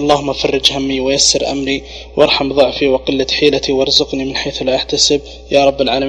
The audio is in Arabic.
اللهم فرج همي ويسر أمري وارحم ضعفي وقلة حيلتي وارزقني من حيث لا أحتسب. يا رب العالمين.